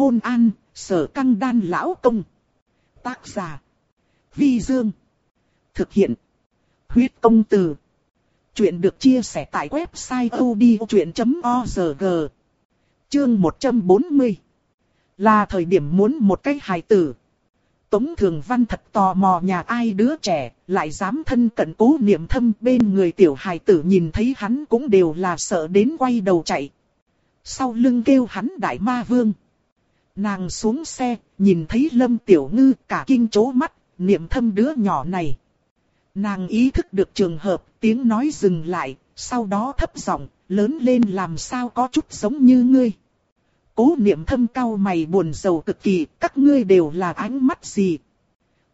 Hôn an, sở căng đan lão công. Tác giả. Vi Dương. Thực hiện. Huyết công từ. Chuyện được chia sẻ tại website odchuyện.org. Chương 140. Là thời điểm muốn một cái hài tử. Tống Thường Văn thật tò mò nhà ai đứa trẻ, lại dám thân cận cố niệm thâm bên người tiểu hài tử nhìn thấy hắn cũng đều là sợ đến quay đầu chạy. Sau lưng kêu hắn đại ma vương. Nàng xuống xe, nhìn thấy lâm tiểu ngư cả kinh chố mắt, niệm thâm đứa nhỏ này. Nàng ý thức được trường hợp, tiếng nói dừng lại, sau đó thấp giọng, lớn lên làm sao có chút giống như ngươi. Cố niệm thâm cao mày buồn rầu cực kỳ, các ngươi đều là ánh mắt gì.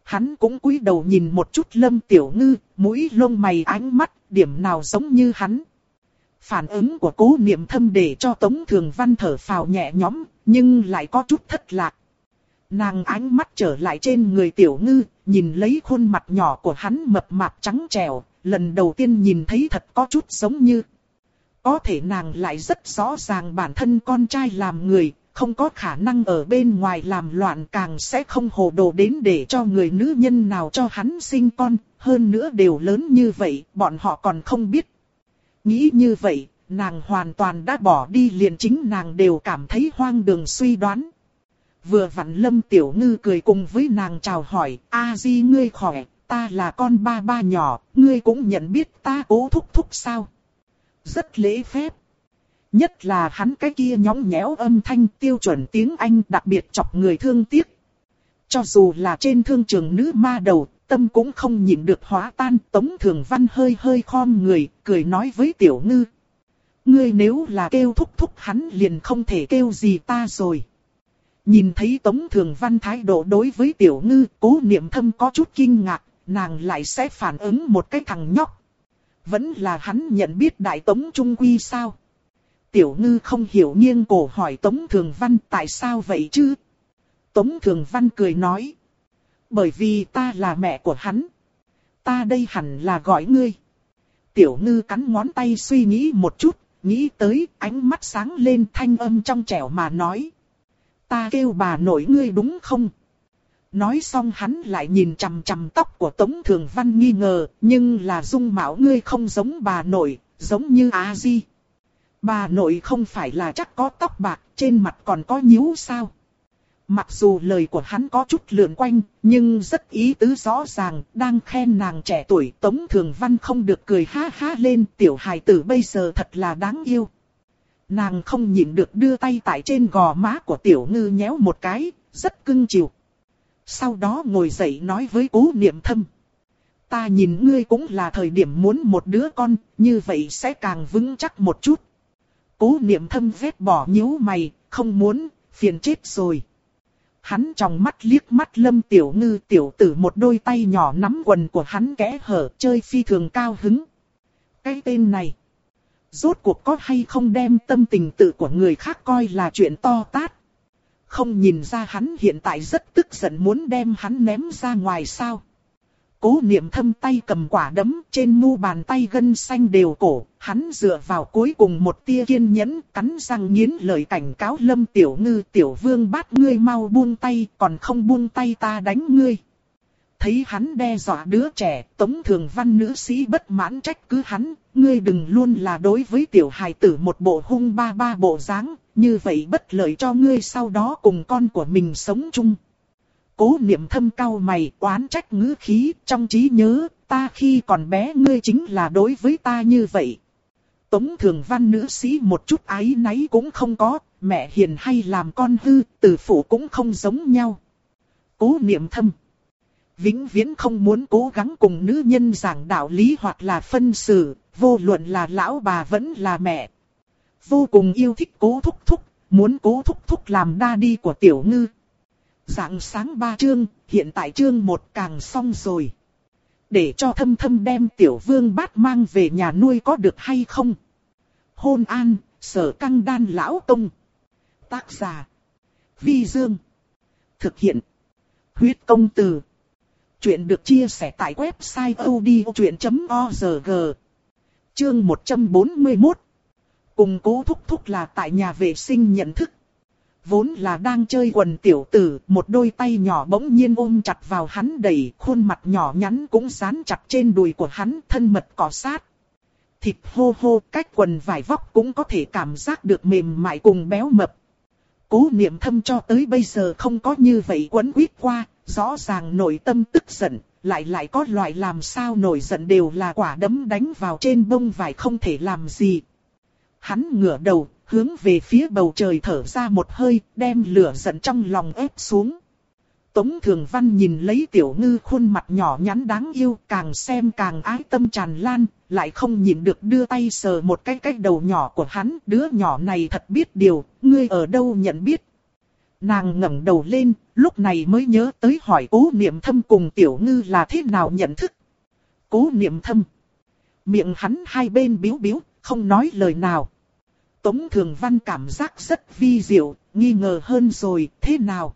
Hắn cũng cúi đầu nhìn một chút lâm tiểu ngư, mũi lông mày ánh mắt, điểm nào giống như hắn. Phản ứng của cố niệm thâm để cho Tống Thường Văn thở phào nhẹ nhõm, nhưng lại có chút thất lạc. Nàng ánh mắt trở lại trên người tiểu ngư, nhìn lấy khuôn mặt nhỏ của hắn mập mạp trắng trẻo, lần đầu tiên nhìn thấy thật có chút giống như. Có thể nàng lại rất rõ ràng bản thân con trai làm người, không có khả năng ở bên ngoài làm loạn càng sẽ không hồ đồ đến để cho người nữ nhân nào cho hắn sinh con, hơn nữa đều lớn như vậy, bọn họ còn không biết. Nghĩ như vậy, nàng hoàn toàn đã bỏ đi liền chính nàng đều cảm thấy hoang đường suy đoán. Vừa vặn lâm tiểu ngư cười cùng với nàng chào hỏi, a di ngươi khỏe, ta là con ba ba nhỏ, ngươi cũng nhận biết ta cố thúc thúc sao. Rất lễ phép. Nhất là hắn cái kia nhõng nhẽo âm thanh tiêu chuẩn tiếng Anh đặc biệt chọc người thương tiếc. Cho dù là trên thương trường nữ ma đầu, tâm cũng không nhịn được hóa tan. Tống Thường Văn hơi hơi khom người, cười nói với Tiểu Ngư. Ngươi nếu là kêu thúc thúc hắn liền không thể kêu gì ta rồi. Nhìn thấy Tống Thường Văn thái độ đối với Tiểu Ngư, cố niệm thâm có chút kinh ngạc, nàng lại sẽ phản ứng một cái thằng nhóc. Vẫn là hắn nhận biết Đại Tống Trung Quy sao? Tiểu Ngư không hiểu nghiêng cổ hỏi Tống Thường Văn tại sao vậy chứ? Tống Thường Văn cười nói. Bởi vì ta là mẹ của hắn. Ta đây hẳn là gọi ngươi. Tiểu Ngư cắn ngón tay suy nghĩ một chút, nghĩ tới ánh mắt sáng lên thanh âm trong trẻo mà nói. Ta kêu bà nội ngươi đúng không? Nói xong hắn lại nhìn chằm chằm tóc của Tống Thường Văn nghi ngờ, nhưng là dung mạo ngươi không giống bà nội, giống như A Di. Bà nội không phải là chắc có tóc bạc, trên mặt còn có nhíu sao? Mặc dù lời của hắn có chút lượn quanh, nhưng rất ý tứ rõ ràng, đang khen nàng trẻ tuổi. Tống Thường Văn không được cười ha ha lên, tiểu hài tử bây giờ thật là đáng yêu. Nàng không nhịn được đưa tay tại trên gò má của tiểu ngư nhéo một cái, rất cưng chiều. Sau đó ngồi dậy nói với cố niệm thâm. Ta nhìn ngươi cũng là thời điểm muốn một đứa con, như vậy sẽ càng vững chắc một chút. Cố niệm thâm vết bỏ nhíu mày, không muốn, phiền chết rồi. Hắn trong mắt liếc mắt lâm tiểu ngư tiểu tử một đôi tay nhỏ nắm quần của hắn kẽ hở chơi phi thường cao hứng. Cái tên này, rốt cuộc có hay không đem tâm tình tự của người khác coi là chuyện to tát. Không nhìn ra hắn hiện tại rất tức giận muốn đem hắn ném ra ngoài sao. Cố niệm thâm tay cầm quả đấm trên mu bàn tay gân xanh đều cổ, hắn dựa vào cuối cùng một tia kiên nhẫn, cắn răng nghiến lời cảnh cáo lâm tiểu ngư tiểu vương bắt ngươi mau buông tay, còn không buông tay ta đánh ngươi. Thấy hắn đe dọa đứa trẻ, tống thường văn nữ sĩ bất mãn trách cứ hắn, ngươi đừng luôn là đối với tiểu hài tử một bộ hung ba ba bộ dáng, như vậy bất lợi cho ngươi sau đó cùng con của mình sống chung. Cố niệm thâm cao mày oán trách ngữ khí trong trí nhớ, ta khi còn bé ngươi chính là đối với ta như vậy. Tống thường văn nữ sĩ một chút ái náy cũng không có, mẹ hiền hay làm con hư, từ phụ cũng không giống nhau. Cố niệm thâm. Vĩnh viễn không muốn cố gắng cùng nữ nhân giảng đạo lý hoặc là phân xử, vô luận là lão bà vẫn là mẹ. Vô cùng yêu thích cố thúc thúc, muốn cố thúc thúc làm đa đi của tiểu ngư. Dạng sáng ba chương, hiện tại chương một càng xong rồi. Để cho thâm thâm đem tiểu vương bát mang về nhà nuôi có được hay không? Hôn an, sở căng đan lão công. Tác giả. Vi Dương. Thực hiện. Huyết công từ. Chuyện được chia sẻ tại website odchuyện.org. Chương 141. Cùng cố thúc thúc là tại nhà vệ sinh nhận thức vốn là đang chơi quần tiểu tử, một đôi tay nhỏ bỗng nhiên ôm chặt vào hắn đầy khuôn mặt nhỏ nhắn cũng dán chặt trên đùi của hắn, thân mật cọ sát. Thịt hô hô, cách quần vải vóc cũng có thể cảm giác được mềm mại cùng béo mập. Cố niệm thâm cho tới bây giờ không có như vậy quấn quýt qua, rõ ràng nội tâm tức giận, lại lại có loại làm sao nổi giận đều là quả đấm đánh vào trên bông vải không thể làm gì. Hắn ngửa đầu, hướng về phía bầu trời thở ra một hơi, đem lửa giận trong lòng ép xuống. Tống Thường Văn nhìn lấy tiểu ngư khuôn mặt nhỏ nhắn đáng yêu, càng xem càng ái tâm tràn lan, lại không nhịn được đưa tay sờ một cái cái đầu nhỏ của hắn, đứa nhỏ này thật biết điều, ngươi ở đâu nhận biết. Nàng ngẩng đầu lên, lúc này mới nhớ tới hỏi cố niệm thâm cùng tiểu ngư là thế nào nhận thức. Cố niệm thâm. Miệng hắn hai bên biếu biếu, không nói lời nào. Tống Thường Văn cảm giác rất vi diệu, nghi ngờ hơn rồi, thế nào?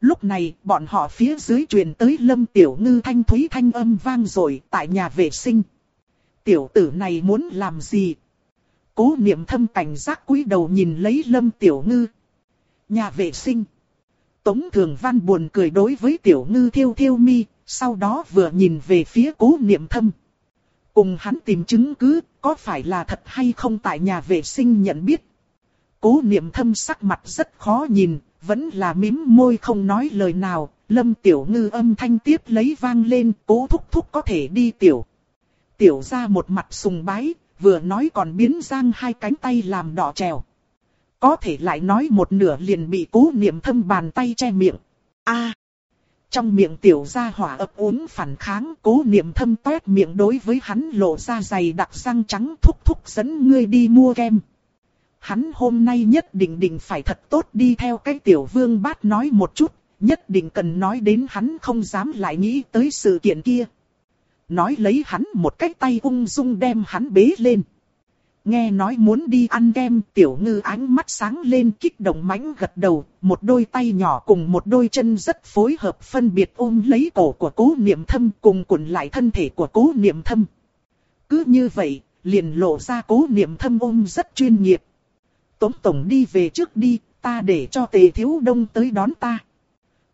Lúc này, bọn họ phía dưới truyền tới Lâm Tiểu Ngư thanh thúy thanh âm vang rồi tại nhà vệ sinh. Tiểu tử này muốn làm gì? Cố niệm thâm cảnh giác cúi đầu nhìn lấy Lâm Tiểu Ngư. Nhà vệ sinh. Tống Thường Văn buồn cười đối với Tiểu Ngư thiêu thiêu mi, sau đó vừa nhìn về phía cố niệm thâm. Cùng hắn tìm chứng cứ, có phải là thật hay không tại nhà vệ sinh nhận biết. Cố niệm thâm sắc mặt rất khó nhìn, vẫn là mím môi không nói lời nào, lâm tiểu ngư âm thanh tiếp lấy vang lên, cố thúc thúc có thể đi tiểu. Tiểu ra một mặt sùng bái, vừa nói còn biến giang hai cánh tay làm đỏ trèo. Có thể lại nói một nửa liền bị cố niệm thâm bàn tay che miệng. a trong miệng tiểu gia hỏa ấp ốm phản kháng cố niệm thâm toét miệng đối với hắn lộ ra dày đặc răng trắng thúc thúc dẫn ngươi đi mua kem hắn hôm nay nhất định định phải thật tốt đi theo cái tiểu vương bát nói một chút, nhất định cần nói đến hắn không dám lại nghĩ tới sự kiện kia. Nói lấy hắn một cái tay ung dung đem hắn bế lên. Nghe nói muốn đi ăn kem, tiểu ngư ánh mắt sáng lên kích động mãnh gật đầu, một đôi tay nhỏ cùng một đôi chân rất phối hợp phân biệt ôm lấy cổ của cố niệm thâm cùng cuộn lại thân thể của cố niệm thâm. Cứ như vậy, liền lộ ra cố niệm thâm ôm rất chuyên nghiệp. Tống Tổng đi về trước đi, ta để cho tề thiếu đông tới đón ta.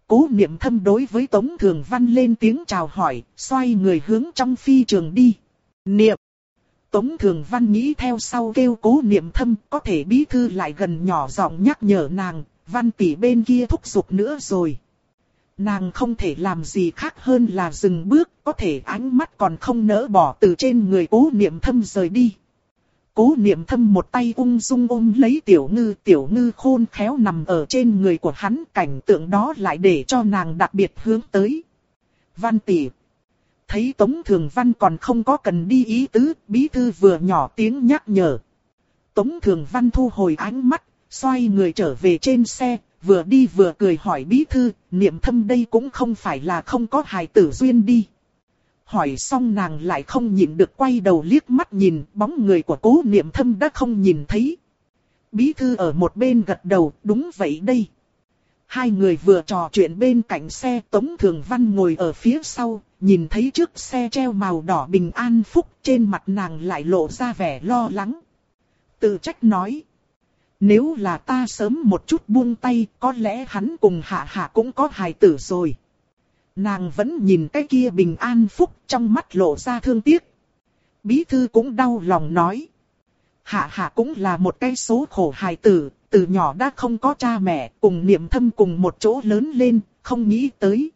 Cố niệm thâm đối với Tống Thường Văn lên tiếng chào hỏi, xoay người hướng trong phi trường đi. Niệm! Tống Thường Văn nghĩ theo sau kêu cố niệm thâm, có thể bí thư lại gần nhỏ giọng nhắc nhở nàng, văn tỷ bên kia thúc giục nữa rồi. Nàng không thể làm gì khác hơn là dừng bước, có thể ánh mắt còn không nỡ bỏ từ trên người cố niệm thâm rời đi. Cố niệm thâm một tay ung dung ôm lấy tiểu ngư, tiểu ngư khôn khéo nằm ở trên người của hắn, cảnh tượng đó lại để cho nàng đặc biệt hướng tới. Văn tỷ. Thấy Tống Thường Văn còn không có cần đi ý tứ, bí thư vừa nhỏ tiếng nhắc nhở. Tống Thường Văn thu hồi ánh mắt, xoay người trở về trên xe, vừa đi vừa cười hỏi bí thư, niệm thâm đây cũng không phải là không có hài tử duyên đi hỏi xong nàng lại không nhịn được quay đầu liếc mắt nhìn, bóng người của cố niệm thâm đã không nhìn thấy. Bí thư ở một bên gật đầu, đúng vậy đây. Hai người vừa trò chuyện bên cạnh xe Tống Thường Văn ngồi ở phía sau, nhìn thấy trước xe treo màu đỏ bình an phúc trên mặt nàng lại lộ ra vẻ lo lắng. Tự trách nói. Nếu là ta sớm một chút buông tay, có lẽ hắn cùng hạ hạ cũng có hài tử rồi. Nàng vẫn nhìn cái kia bình an phúc trong mắt lộ ra thương tiếc. Bí thư cũng đau lòng nói. Hạ hạ cũng là một cái số khổ hài tử, từ nhỏ đã không có cha mẹ, cùng niệm thâm cùng một chỗ lớn lên, không nghĩ tới.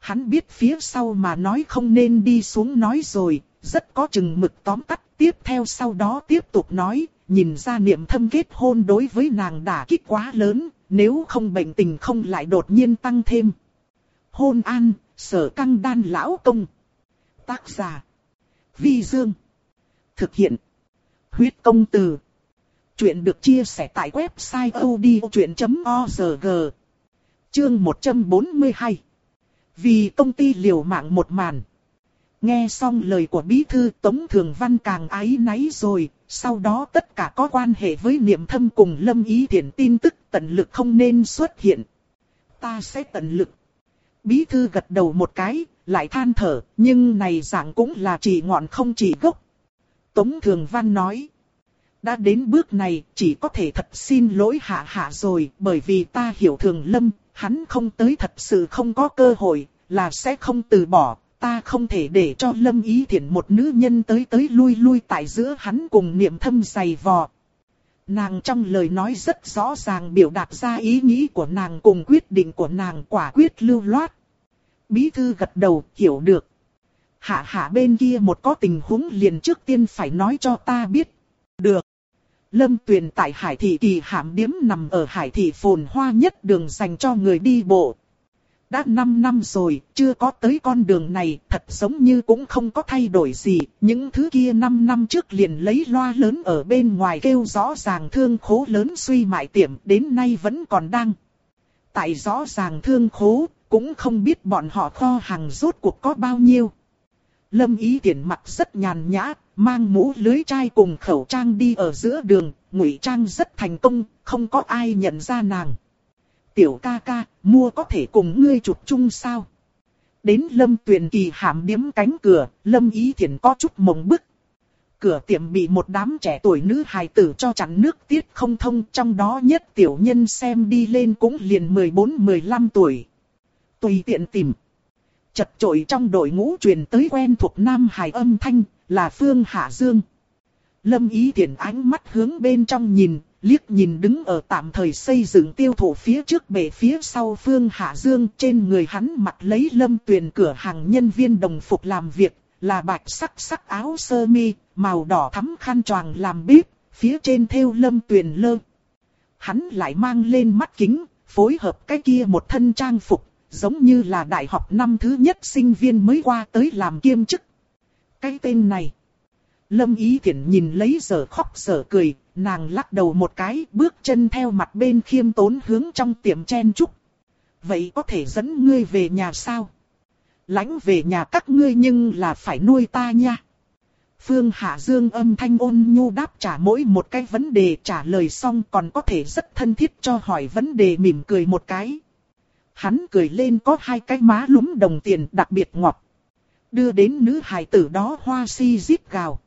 Hắn biết phía sau mà nói không nên đi xuống nói rồi, rất có chừng mực tóm tắt, tiếp theo sau đó tiếp tục nói, nhìn ra niệm thâm kết hôn đối với nàng đả kích quá lớn, nếu không bệnh tình không lại đột nhiên tăng thêm hôn an, sở căng đan lão công. Tác giả. Vi Dương. Thực hiện. Huyết công từ. Chuyện được chia sẻ tại website odchuyện.org. Chương 142. Vì công ty liều mạng một màn. Nghe xong lời của bí thư Tống Thường Văn càng ái náy rồi, sau đó tất cả có quan hệ với niệm thâm cùng lâm ý thiện tin tức tận lực không nên xuất hiện. Ta sẽ tận lực. Bí thư gật đầu một cái, lại than thở, nhưng này dạng cũng là chỉ ngọn không chỉ gốc. Tống Thường Văn nói. Đã đến bước này, chỉ có thể thật xin lỗi hạ hạ rồi, bởi vì ta hiểu thường lâm, hắn không tới thật sự không có cơ hội, là sẽ không từ bỏ, ta không thể để cho lâm ý thiển một nữ nhân tới tới lui lui tại giữa hắn cùng niệm thâm dày vò. Nàng trong lời nói rất rõ ràng biểu đạt ra ý nghĩ của nàng cùng quyết định của nàng quả quyết lưu loát. Bí thư gật đầu, hiểu được. Hạ hạ bên kia một có tình huống liền trước tiên phải nói cho ta biết. Lâm Tuyền tại Hải Thị Kỳ Hạm Điếm nằm ở Hải Thị phồn hoa nhất đường dành cho người đi bộ. Đã 5 năm rồi, chưa có tới con đường này, thật giống như cũng không có thay đổi gì. Những thứ kia 5 năm trước liền lấy loa lớn ở bên ngoài kêu rõ ràng thương khố lớn suy mại tiệm, đến nay vẫn còn đang. Tại rõ ràng thương khố, cũng không biết bọn họ kho hàng rốt cuộc có bao nhiêu. Lâm ý tiện mặc rất nhàn nhã, mang mũ lưới chai cùng khẩu trang đi ở giữa đường, ngụy trang rất thành công, không có ai nhận ra nàng. Tiểu ca ca, mua có thể cùng ngươi chụp chung sao? Đến lâm tuyền kỳ hàm điếm cánh cửa, lâm ý Thiển có chút mộng bức. Cửa tiệm bị một đám trẻ tuổi nữ hài tử cho chắn nước tiết không thông, trong đó nhất tiểu nhân xem đi lên cũng liền 14-15 tuổi. Tùy tiện tìm. Chật trội trong đội ngũ truyền tới quen thuộc Nam Hải âm thanh, là Phương Hạ Dương. Lâm ý Thiển ánh mắt hướng bên trong nhìn, liếc nhìn đứng ở tạm thời xây dựng tiêu thụ phía trước bể phía sau Phương Hạ Dương trên người hắn mặc lấy lâm tuyền cửa hàng nhân viên đồng phục làm việc, là bạch sắc sắc áo sơ mi, màu đỏ thắm khăn choàng làm bếp, phía trên thêu lâm tuyền lơ. Hắn lại mang lên mắt kính, phối hợp cái kia một thân trang phục, giống như là đại học năm thứ nhất sinh viên mới qua tới làm kiêm chức. Cái tên này. Lâm Ý Thiển nhìn lấy giờ khóc giờ cười, nàng lắc đầu một cái, bước chân theo mặt bên khiêm tốn hướng trong tiệm chen trúc. Vậy có thể dẫn ngươi về nhà sao? Lãnh về nhà các ngươi nhưng là phải nuôi ta nha. Phương Hạ Dương âm thanh ôn nhu đáp trả mỗi một cái vấn đề trả lời xong còn có thể rất thân thiết cho hỏi vấn đề mỉm cười một cái. Hắn cười lên có hai cái má lúm đồng tiền đặc biệt ngọt. Đưa đến nữ hài tử đó hoa si díp gào.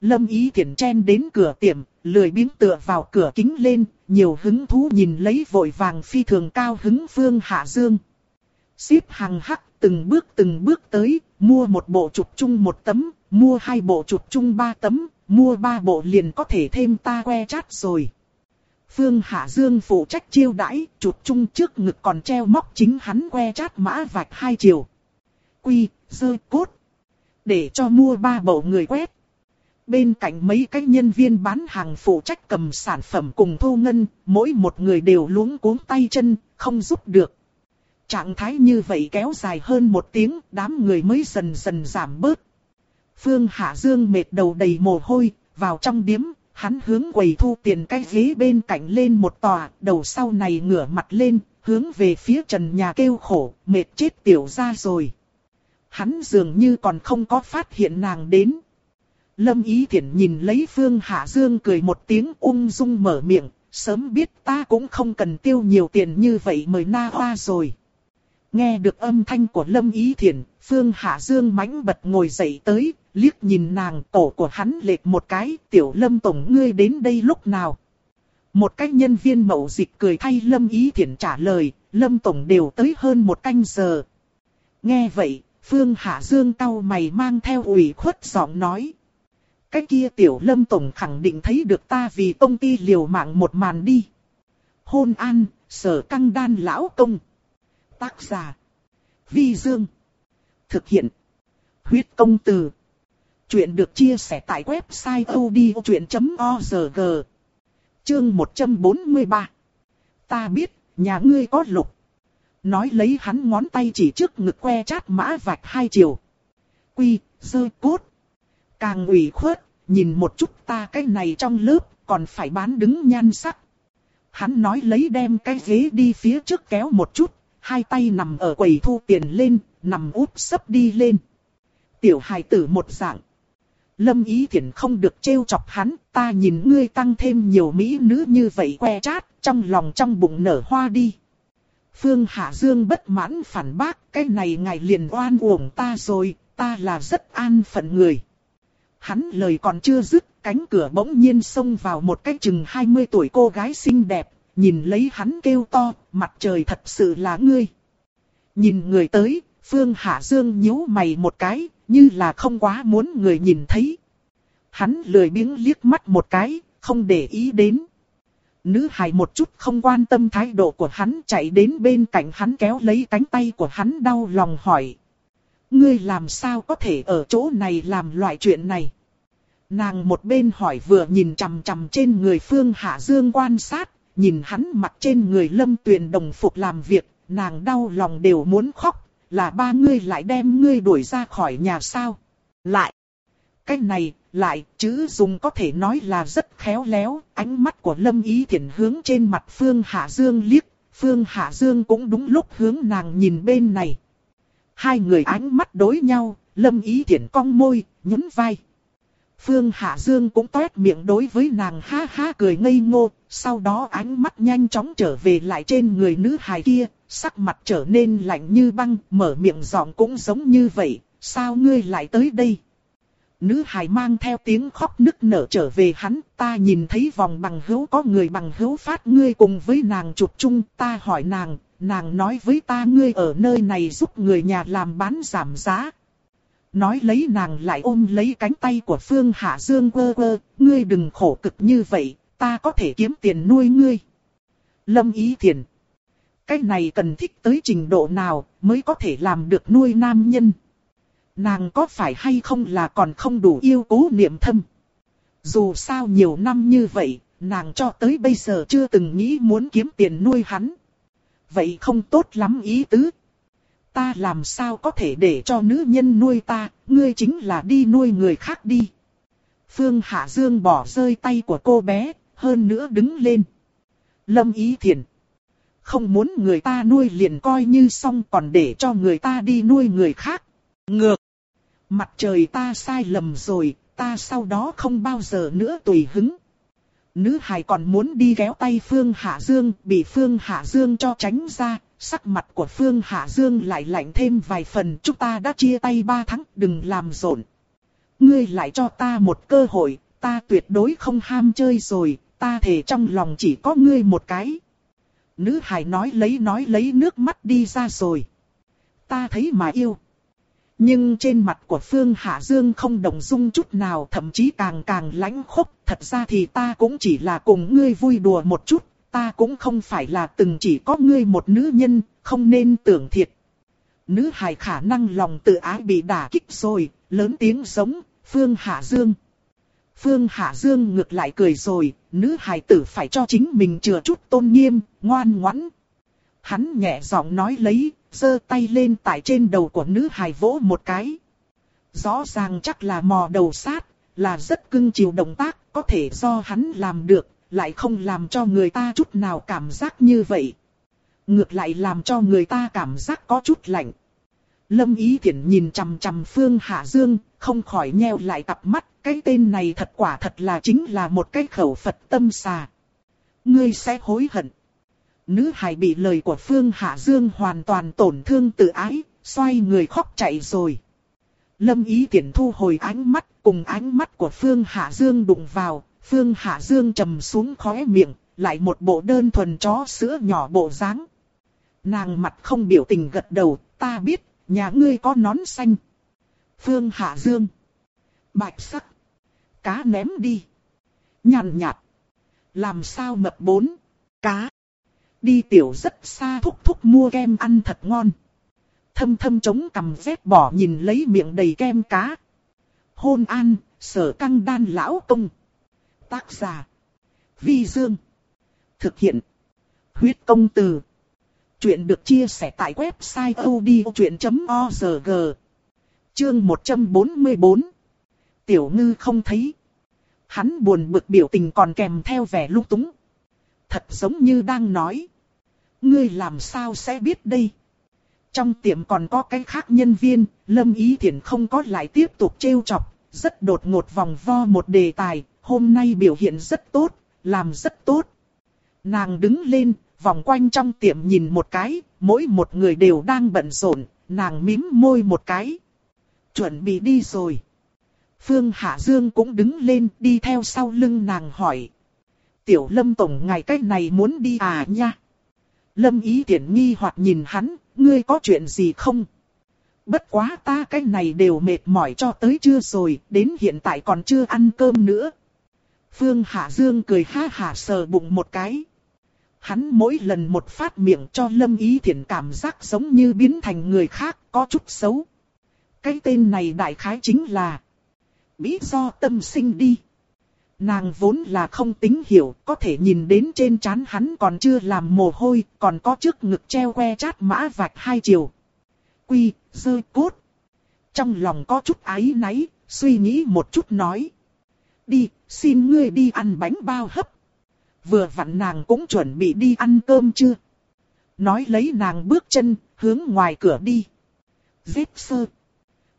Lâm ý thiện chen đến cửa tiệm, lười biếng tựa vào cửa kính lên, nhiều hứng thú nhìn lấy vội vàng phi thường cao hứng phương hạ dương. Xếp hàng hắc từng bước từng bước tới, mua một bộ chụp chung một tấm, mua hai bộ chụp chung ba tấm, mua ba bộ liền có thể thêm ta que chát rồi. Phương Hạ Dương phụ trách chiêu đãi, chụp chung trước ngực còn treo móc chính hắn que chát mã vạch hai chiều. Quy, dơ cốt. Để cho mua ba bầu người quét. Bên cạnh mấy cái nhân viên bán hàng phụ trách cầm sản phẩm cùng thu ngân, mỗi một người đều luống cuống tay chân, không giúp được. Trạng thái như vậy kéo dài hơn một tiếng, đám người mới dần dần giảm bớt. Phương Hạ Dương mệt đầu đầy mồ hôi, vào trong điếm, hắn hướng quầy thu tiền cái ghế bên cạnh lên một tòa, đầu sau này ngửa mặt lên, hướng về phía trần nhà kêu khổ, mệt chết tiểu ra rồi. Hắn dường như còn không có phát hiện nàng đến. Lâm Ý Thiển nhìn lấy Phương Hạ Dương cười một tiếng ung dung mở miệng, sớm biết ta cũng không cần tiêu nhiều tiền như vậy mời na hoa rồi. Nghe được âm thanh của Lâm Ý Thiển, Phương Hạ Dương mãnh bật ngồi dậy tới, liếc nhìn nàng cổ của hắn lệch một cái, tiểu Lâm Tổng ngươi đến đây lúc nào. Một cách nhân viên mậu dịch cười thay Lâm Ý Thiển trả lời, Lâm Tổng đều tới hơn một canh giờ. Nghe vậy, Phương Hạ Dương cau mày mang theo ủy khuất giọng nói. Cái kia tiểu lâm tổng khẳng định thấy được ta vì công ty liều mạng một màn đi. Hôn an, sở căng đan lão công. Tác giả. Vi Dương. Thực hiện. Huyết công từ. Chuyện được chia sẻ tại website odchuyện.org. Chương 143. Ta biết, nhà ngươi có lục. Nói lấy hắn ngón tay chỉ trước ngực que chát mã vạch hai chiều. Quy, rơi cốt. Càng ủy khuất, nhìn một chút ta cái này trong lớp, còn phải bán đứng nhan sắc. Hắn nói lấy đem cái ghế đi phía trước kéo một chút, hai tay nằm ở quầy thu tiền lên, nằm úp sấp đi lên. Tiểu hài tử một dạng. Lâm ý thiện không được trêu chọc hắn, ta nhìn ngươi tăng thêm nhiều mỹ nữ như vậy que chát, trong lòng trong bụng nở hoa đi. Phương Hạ Dương bất mãn phản bác, cái này ngài liền oan uổng ta rồi, ta là rất an phận người. Hắn lời còn chưa dứt, cánh cửa bỗng nhiên xông vào một cái chừng 20 tuổi cô gái xinh đẹp, nhìn lấy hắn kêu to, mặt trời thật sự là ngươi. Nhìn người tới, Phương Hạ Dương nhíu mày một cái, như là không quá muốn người nhìn thấy. Hắn lười biếng liếc mắt một cái, không để ý đến. Nữ hài một chút không quan tâm thái độ của hắn chạy đến bên cạnh hắn kéo lấy cánh tay của hắn đau lòng hỏi. Ngươi làm sao có thể ở chỗ này làm loại chuyện này? Nàng một bên hỏi vừa nhìn chằm chằm trên người Phương Hạ Dương quan sát, nhìn hắn mặc trên người lâm tuyền đồng phục làm việc, nàng đau lòng đều muốn khóc, là ba ngươi lại đem ngươi đuổi ra khỏi nhà sao? Lại! Cái này, lại, chữ dùng có thể nói là rất khéo léo, ánh mắt của Lâm Ý thiện hướng trên mặt Phương Hạ Dương liếc, Phương Hạ Dương cũng đúng lúc hướng nàng nhìn bên này. Hai người ánh mắt đối nhau, Lâm Ý thiện cong môi, nhún vai. Phương Hạ Dương cũng toét miệng đối với nàng ha ha cười ngây ngô, sau đó ánh mắt nhanh chóng trở về lại trên người nữ hài kia, sắc mặt trở nên lạnh như băng, mở miệng giọng cũng giống như vậy, sao ngươi lại tới đây? Nữ hài mang theo tiếng khóc nức nở trở về hắn, ta nhìn thấy vòng bằng hữu có người bằng hữu phát ngươi cùng với nàng chụp chung, ta hỏi nàng, nàng nói với ta ngươi ở nơi này giúp người nhà làm bán giảm giá. Nói lấy nàng lại ôm lấy cánh tay của Phương Hạ Dương quơ quơ, ngươi đừng khổ cực như vậy, ta có thể kiếm tiền nuôi ngươi. Lâm Ý Thiền Cái này cần thích tới trình độ nào mới có thể làm được nuôi nam nhân. Nàng có phải hay không là còn không đủ yêu cố niệm thâm. Dù sao nhiều năm như vậy, nàng cho tới bây giờ chưa từng nghĩ muốn kiếm tiền nuôi hắn. Vậy không tốt lắm ý tứ. Ta làm sao có thể để cho nữ nhân nuôi ta, ngươi chính là đi nuôi người khác đi. Phương Hạ Dương bỏ rơi tay của cô bé, hơn nữa đứng lên. Lâm Ý Thiền. Không muốn người ta nuôi liền coi như xong còn để cho người ta đi nuôi người khác. Ngược. Mặt trời ta sai lầm rồi, ta sau đó không bao giờ nữa tùy hứng. Nữ hài còn muốn đi kéo tay Phương Hạ Dương, bị Phương Hạ Dương cho tránh ra, sắc mặt của Phương Hạ Dương lại lạnh thêm vài phần. Chúng ta đã chia tay ba tháng, đừng làm rộn. Ngươi lại cho ta một cơ hội, ta tuyệt đối không ham chơi rồi, ta thề trong lòng chỉ có ngươi một cái. Nữ hài nói lấy nói lấy nước mắt đi ra rồi. Ta thấy mà yêu. Nhưng trên mặt của Phương Hạ Dương không đồng dung chút nào thậm chí càng càng lãnh khốc. Thật ra thì ta cũng chỉ là cùng ngươi vui đùa một chút. Ta cũng không phải là từng chỉ có ngươi một nữ nhân, không nên tưởng thiệt. Nữ hài khả năng lòng tự ái bị đả kích rồi, lớn tiếng giống, Phương Hạ Dương. Phương Hạ Dương ngược lại cười rồi, nữ hài tử phải cho chính mình chừa chút tôn nghiêm, ngoan ngoãn. Hắn nhẹ giọng nói lấy, giơ tay lên tại trên đầu của nữ hài vỗ một cái. Rõ ràng chắc là mò đầu sát, là rất cưng chiều động tác, có thể do hắn làm được, lại không làm cho người ta chút nào cảm giác như vậy. Ngược lại làm cho người ta cảm giác có chút lạnh. Lâm Ý Thiển nhìn chằm chằm Phương Hạ Dương, không khỏi nheo lại cặp mắt, cái tên này thật quả thật là chính là một cái khẩu Phật tâm xà. Ngươi sẽ hối hận. Nữ hài bị lời của Phương Hạ Dương hoàn toàn tổn thương tự ái, xoay người khóc chạy rồi. Lâm Ý Tiễn thu hồi ánh mắt, cùng ánh mắt của Phương Hạ Dương đụng vào, Phương Hạ Dương trầm xuống khóe miệng, lại một bộ đơn thuần chó sữa nhỏ bộ dáng. Nàng mặt không biểu tình gật đầu, ta biết, nhà ngươi có nón xanh. Phương Hạ Dương. Bạch sắc. Cá ném đi. Nhàn nhạt. Làm sao mập bốn. Cá đi tiểu rất xa thúc thúc mua kem ăn thật ngon. Thâm thâm chống cầm dép bỏ nhìn lấy miệng đầy kem cá. Hôn an, sở căng đan lão công. Tác giả. Vi Dương. Thực hiện. Huyết công từ. Chuyện được chia sẻ tại website odchuyện.org. Chương 144. Tiểu ngư không thấy. Hắn buồn bực biểu tình còn kèm theo vẻ lung túng. Thật giống như đang nói. Ngươi làm sao sẽ biết đây? Trong tiệm còn có cái khác nhân viên, Lâm Ý Thiển không có lại tiếp tục trêu chọc, rất đột ngột vòng vo một đề tài, hôm nay biểu hiện rất tốt, làm rất tốt. Nàng đứng lên, vòng quanh trong tiệm nhìn một cái, mỗi một người đều đang bận rộn, nàng mím môi một cái. Chuẩn bị đi rồi. Phương Hạ Dương cũng đứng lên đi theo sau lưng nàng hỏi. Tiểu Lâm Tổng ngày cách này muốn đi à nha? Lâm Ý Tiễn nghi hoặc nhìn hắn, ngươi có chuyện gì không? Bất quá ta cái này đều mệt mỏi cho tới trưa rồi, đến hiện tại còn chưa ăn cơm nữa. Phương Hạ Dương cười ha hà sờ bụng một cái. Hắn mỗi lần một phát miệng cho Lâm Ý Thiển cảm giác giống như biến thành người khác, có chút xấu. Cái tên này đại khái chính là Mỹ do tâm sinh đi. Nàng vốn là không tính hiểu, có thể nhìn đến trên trán hắn còn chưa làm mồ hôi, còn có trước ngực treo que chát mã vạch hai chiều. Quy, rơi cốt. Trong lòng có chút áy náy, suy nghĩ một chút nói. Đi, xin ngươi đi ăn bánh bao hấp. Vừa vặn nàng cũng chuẩn bị đi ăn cơm chưa? Nói lấy nàng bước chân, hướng ngoài cửa đi. Giết sơ.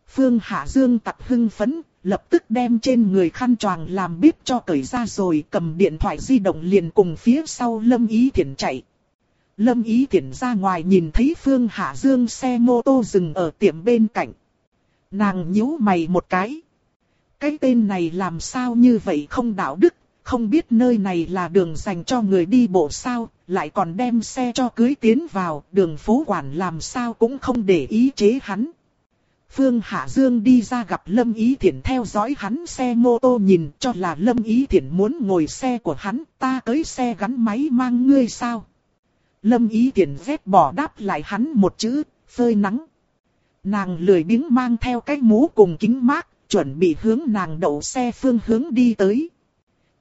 Phương Hạ Dương tặc hưng phấn, lập tức đem trên người khăn choàng làm bếp cho cởi ra rồi cầm điện thoại di động liền cùng phía sau Lâm Ý Thiển chạy. Lâm Ý Thiển ra ngoài nhìn thấy Phương Hạ Dương xe mô tô dừng ở tiệm bên cạnh. Nàng nhíu mày một cái. Cái tên này làm sao như vậy không đạo đức, không biết nơi này là đường dành cho người đi bộ sao, lại còn đem xe cho cưới tiến vào, đường phố quản làm sao cũng không để ý chế hắn. Phương Hạ Dương đi ra gặp Lâm Ý Thiển theo dõi hắn xe mô tô nhìn cho là Lâm Ý Thiển muốn ngồi xe của hắn, ta tới xe gắn máy mang ngươi sao. Lâm Ý Thiển vét bỏ đáp lại hắn một chữ, phơi nắng. Nàng lười biếng mang theo cái mũ cùng kính mát, chuẩn bị hướng nàng đậu xe phương hướng đi tới.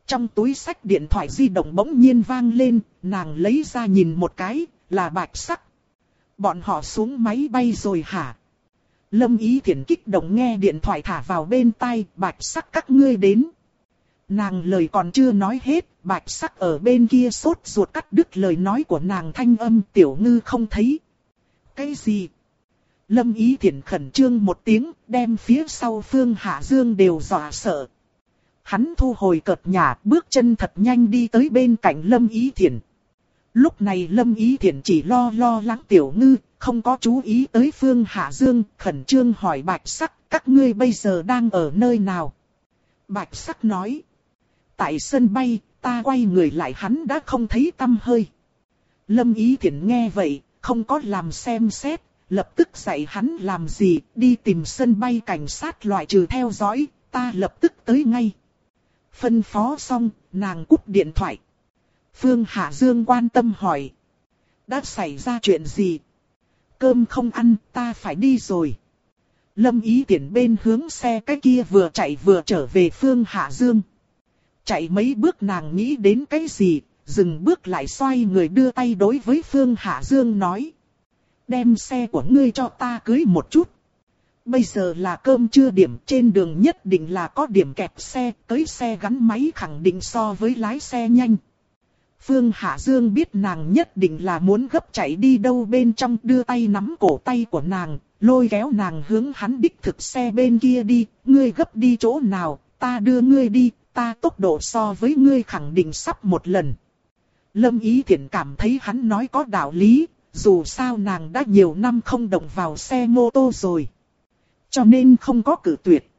Trong túi sách điện thoại di động bỗng nhiên vang lên, nàng lấy ra nhìn một cái, là bạch sắc. Bọn họ xuống máy bay rồi hả? Lâm Ý Thiển kích động nghe điện thoại thả vào bên tai, bạch sắc các ngươi đến. Nàng lời còn chưa nói hết, bạch sắc ở bên kia sốt ruột cắt đứt lời nói của nàng thanh âm tiểu ngư không thấy. Cái gì? Lâm Ý Thiển khẩn trương một tiếng, đem phía sau Phương Hạ Dương đều dọa sợ. Hắn thu hồi cợt nhà, bước chân thật nhanh đi tới bên cạnh Lâm Ý Thiển. Lúc này Lâm Ý Thiển chỉ lo lo lắng tiểu ngư, không có chú ý tới Phương Hạ Dương, khẩn trương hỏi Bạch Sắc, các ngươi bây giờ đang ở nơi nào? Bạch Sắc nói, tại sân bay, ta quay người lại hắn đã không thấy tâm hơi. Lâm Ý Thiển nghe vậy, không có làm xem xét, lập tức dạy hắn làm gì, đi tìm sân bay cảnh sát loại trừ theo dõi, ta lập tức tới ngay. Phân phó xong, nàng cúp điện thoại. Phương Hạ Dương quan tâm hỏi. Đã xảy ra chuyện gì? Cơm không ăn, ta phải đi rồi. Lâm ý tiện bên hướng xe cái kia vừa chạy vừa trở về Phương Hạ Dương. Chạy mấy bước nàng nghĩ đến cái gì, dừng bước lại xoay người đưa tay đối với Phương Hạ Dương nói. Đem xe của ngươi cho ta cưới một chút. Bây giờ là cơm chưa điểm trên đường nhất định là có điểm kẹp xe, tới xe gắn máy khẳng định so với lái xe nhanh. Phương Hạ Dương biết nàng nhất định là muốn gấp chạy đi đâu bên trong đưa tay nắm cổ tay của nàng, lôi kéo nàng hướng hắn đích thực xe bên kia đi, ngươi gấp đi chỗ nào, ta đưa ngươi đi, ta tốc độ so với ngươi khẳng định sắp một lần. Lâm Ý Thiển cảm thấy hắn nói có đạo lý, dù sao nàng đã nhiều năm không động vào xe mô tô rồi. Cho nên không có cử tuyệt.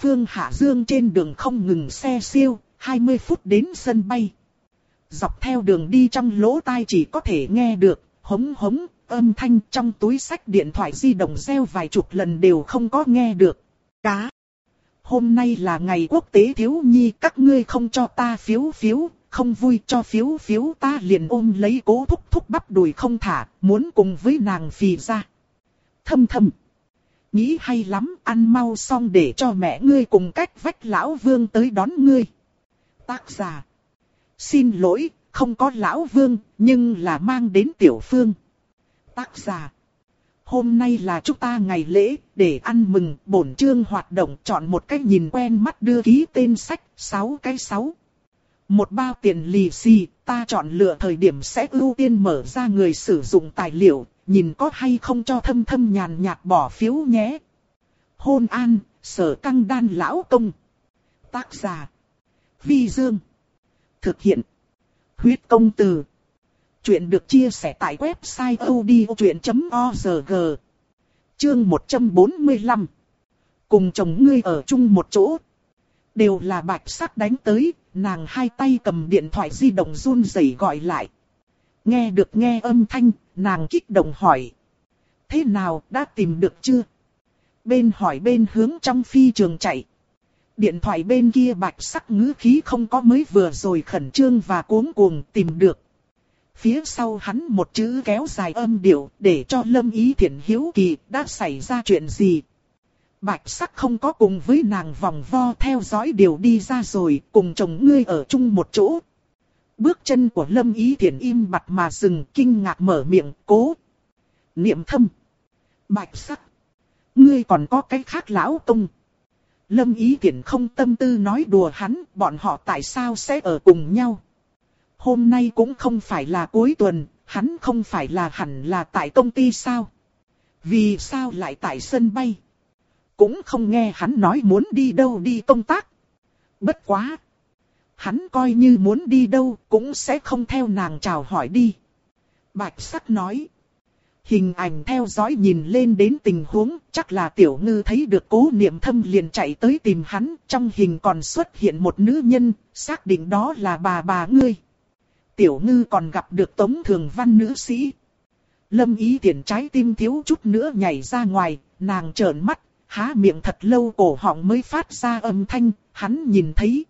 Phương Hạ Dương trên đường không ngừng xe siêu, 20 phút đến sân bay. Dọc theo đường đi trong lỗ tai chỉ có thể nghe được, hống hống, âm thanh trong túi sách điện thoại di động reo vài chục lần đều không có nghe được. Cá. Hôm nay là ngày quốc tế thiếu nhi các ngươi không cho ta phiếu phiếu, không vui cho phiếu phiếu ta liền ôm lấy cố thúc thúc bắp đùi không thả, muốn cùng với nàng phì ra. Thâm thâm. Nghĩ hay lắm, ăn mau xong để cho mẹ ngươi cùng cách vách lão vương tới đón ngươi. Tác giả. Xin lỗi, không có lão vương, nhưng là mang đến tiểu phương. Tác giả. Hôm nay là chúng ta ngày lễ, để ăn mừng, bổn chương hoạt động chọn một cách nhìn quen mắt đưa ký tên sách, 6 cái 6. Một bao tiền lì xì, ta chọn lựa thời điểm sẽ ưu tiên mở ra người sử dụng tài liệu, nhìn có hay không cho thâm thâm nhàn nhạt bỏ phiếu nhé. Hôn an, sở căng đan lão công. Tác giả. Vi Dương. Thực hiện. Huyết công từ. Chuyện được chia sẻ tại website odchuyện.org. Chương 145. cùng chồng ngươi ở chung một chỗ. Đều là bạch sắc đánh tới, nàng hai tay cầm điện thoại di động run rẩy gọi lại. Nghe được nghe âm thanh, nàng kích động hỏi. Thế nào, đã tìm được chưa? Bên hỏi bên hướng trong phi trường chạy. Điện thoại bên kia bạch sắc ngữ khí không có mới vừa rồi khẩn trương và cuống cuồng tìm được. Phía sau hắn một chữ kéo dài âm điệu để cho lâm ý thiện hiếu kỳ đã xảy ra chuyện gì. Bạch sắc không có cùng với nàng vòng vo theo dõi điều đi ra rồi cùng chồng ngươi ở chung một chỗ. Bước chân của lâm ý thiện im bặt mà dừng kinh ngạc mở miệng cố. Niệm thâm. Bạch sắc. Ngươi còn có cái khác lão tung Lâm ý thiển không tâm tư nói đùa hắn, bọn họ tại sao sẽ ở cùng nhau. Hôm nay cũng không phải là cuối tuần, hắn không phải là hẳn là tại công ty sao. Vì sao lại tại sân bay. Cũng không nghe hắn nói muốn đi đâu đi công tác. Bất quá. Hắn coi như muốn đi đâu cũng sẽ không theo nàng chào hỏi đi. Bạch sắc nói. Hình ảnh theo dõi nhìn lên đến tình huống, chắc là tiểu ngư thấy được cố niệm thâm liền chạy tới tìm hắn, trong hình còn xuất hiện một nữ nhân, xác định đó là bà bà ngươi. Tiểu ngư còn gặp được tống thường văn nữ sĩ. Lâm ý tiện trái tim thiếu chút nữa nhảy ra ngoài, nàng trợn mắt, há miệng thật lâu cổ họng mới phát ra âm thanh, hắn nhìn thấy.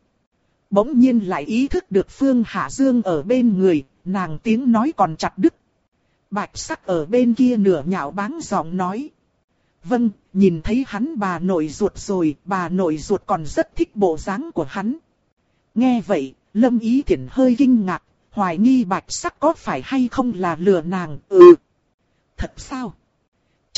Bỗng nhiên lại ý thức được Phương Hạ Dương ở bên người, nàng tiếng nói còn chặt đứt Bạch sắc ở bên kia nửa nhạo báng giọng nói. Vâng, nhìn thấy hắn bà nội ruột rồi, bà nội ruột còn rất thích bộ dáng của hắn. Nghe vậy, Lâm Ý Thiển hơi kinh ngạc, hoài nghi bạch sắc có phải hay không là lừa nàng, ừ. Thật sao?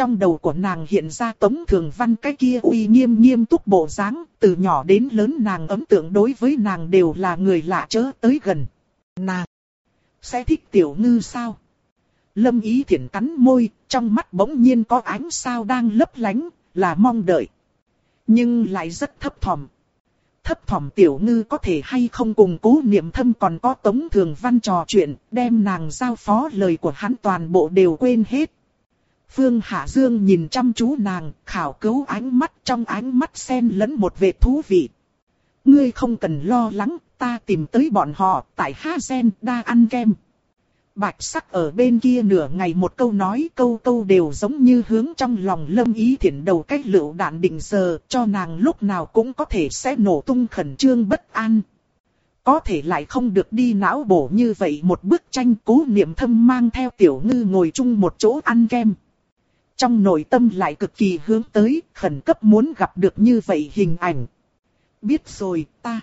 Trong đầu của nàng hiện ra tống thường văn cái kia uy nghiêm nghiêm túc bộ dáng, từ nhỏ đến lớn nàng ấn tượng đối với nàng đều là người lạ chớ tới gần. Nàng sẽ thích tiểu ngư sao? Lâm ý thiện cắn môi, trong mắt bỗng nhiên có ánh sao đang lấp lánh, là mong đợi. Nhưng lại rất thấp thỏm. Thấp thỏm tiểu ngư có thể hay không cùng cố niệm thâm còn có tống thường văn trò chuyện, đem nàng giao phó lời của hắn toàn bộ đều quên hết. Phương Hạ Dương nhìn chăm chú nàng, khảo cứu ánh mắt trong ánh mắt xen lẫn một vẻ thú vị. Ngươi không cần lo lắng, ta tìm tới bọn họ tại Ha Sen đa ăn kem. Bạch sắc ở bên kia nửa ngày một câu nói câu câu đều giống như hướng trong lòng lâm ý thiện đầu cách lựu đạn định giờ cho nàng lúc nào cũng có thể sẽ nổ tung khẩn trương bất an. Có thể lại không được đi não bổ như vậy một bức tranh cố niệm thâm mang theo tiểu ngư ngồi chung một chỗ ăn kem. Trong nội tâm lại cực kỳ hướng tới, khẩn cấp muốn gặp được như vậy hình ảnh. Biết rồi, ta.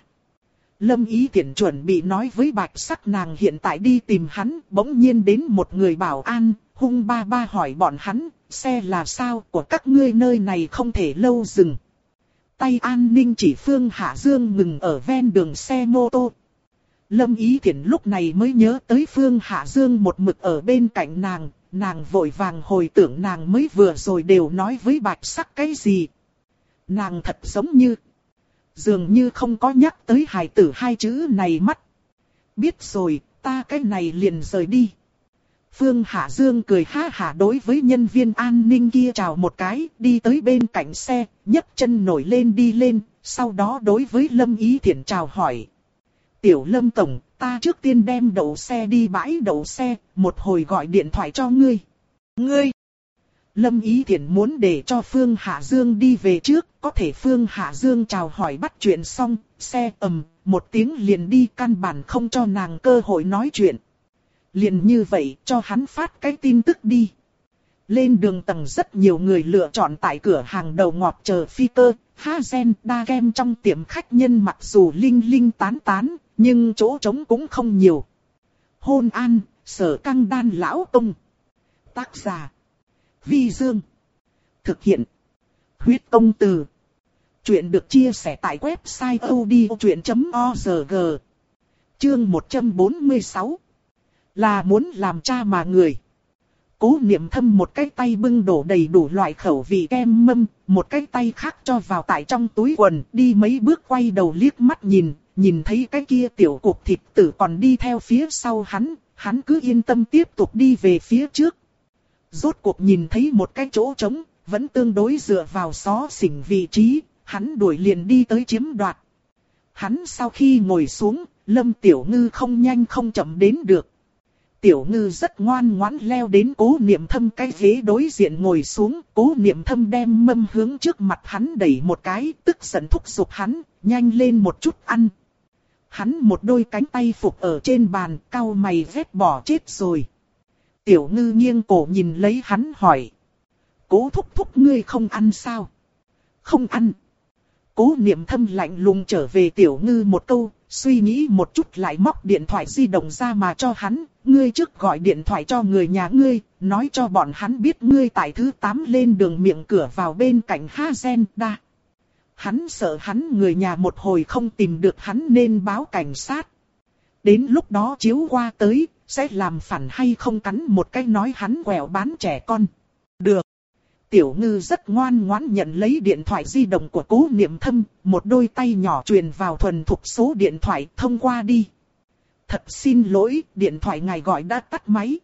Lâm Ý Thiển chuẩn bị nói với bạch sắc nàng hiện tại đi tìm hắn, bỗng nhiên đến một người bảo an, hung ba ba hỏi bọn hắn, xe là sao của các ngươi nơi này không thể lâu dừng. Tay an ninh chỉ phương Hạ Dương ngừng ở ven đường xe mô tô. Lâm Ý Thiển lúc này mới nhớ tới Phương Hạ Dương một mực ở bên cạnh nàng, nàng vội vàng hồi tưởng nàng mới vừa rồi đều nói với bạch sắc cái gì. Nàng thật giống như dường như không có nhắc tới hài tử hai chữ này mắt. Biết rồi, ta cái này liền rời đi. Phương Hạ Dương cười ha hả đối với nhân viên an ninh kia chào một cái, đi tới bên cạnh xe, nhấc chân nổi lên đi lên, sau đó đối với Lâm Ý Thiển chào hỏi. Tiểu Lâm Tổng, ta trước tiên đem đậu xe đi bãi đậu xe, một hồi gọi điện thoại cho ngươi. Ngươi! Lâm Ý Thiển muốn để cho Phương Hạ Dương đi về trước, có thể Phương Hạ Dương chào hỏi bắt chuyện xong, xe ầm, một tiếng liền đi căn bản không cho nàng cơ hội nói chuyện. Liền như vậy cho hắn phát cái tin tức đi. Lên đường tầng rất nhiều người lựa chọn tại cửa hàng đầu ngọt chờ phi cơ, ha gen đa kem trong tiệm khách nhân mặc dù linh linh tán tán, nhưng chỗ trống cũng không nhiều. Hôn an, sở căng đan lão tông. Tác giả Vi Dương. Thực hiện. Huyết công từ. Chuyện được chia sẻ tại website odchuyện.org. Chương 146. Là muốn làm cha mà người. Cố niệm thâm một cái tay bưng đổ đầy đủ loại khẩu vị kem mâm, một cái tay khác cho vào tại trong túi quần, đi mấy bước quay đầu liếc mắt nhìn, nhìn thấy cái kia tiểu cục thịt tử còn đi theo phía sau hắn, hắn cứ yên tâm tiếp tục đi về phía trước, Rốt cuộc nhìn thấy một cái chỗ trống, vẫn tương đối dựa vào xó xỉnh vị trí, hắn đuổi liền đi tới chiếm đoạt. Hắn sau khi ngồi xuống, Lâm Tiểu Ngư không nhanh không chậm đến được. Tiểu Ngư rất ngoan ngoãn leo đến cố niệm thâm cái ghế đối diện ngồi xuống, cố niệm thâm đem mâm hướng trước mặt hắn đẩy một cái, tức giận thúc giục hắn, nhanh lên một chút ăn. Hắn một đôi cánh tay phục ở trên bàn, cau mày vết bỏ chết rồi. Tiểu Ngư nghiêng cổ nhìn lấy hắn hỏi. Cố thúc thúc ngươi không ăn sao? Không ăn. Cố niệm thâm lạnh lùng trở về tiểu ngư một câu, suy nghĩ một chút lại móc điện thoại di động ra mà cho hắn, ngươi trước gọi điện thoại cho người nhà ngươi, nói cho bọn hắn biết ngươi tại thứ 8 lên đường miệng cửa vào bên cạnh Hazen đa. Hắn sợ hắn người nhà một hồi không tìm được hắn nên báo cảnh sát. Đến lúc đó chiếu qua tới, sẽ làm phản hay không cắn một cái nói hắn quẹo bán trẻ con. Được. Tiểu ngư rất ngoan ngoãn nhận lấy điện thoại di động của cố niệm thâm, một đôi tay nhỏ truyền vào thuần thuộc số điện thoại thông qua đi. Thật xin lỗi, điện thoại ngài gọi đã tắt máy.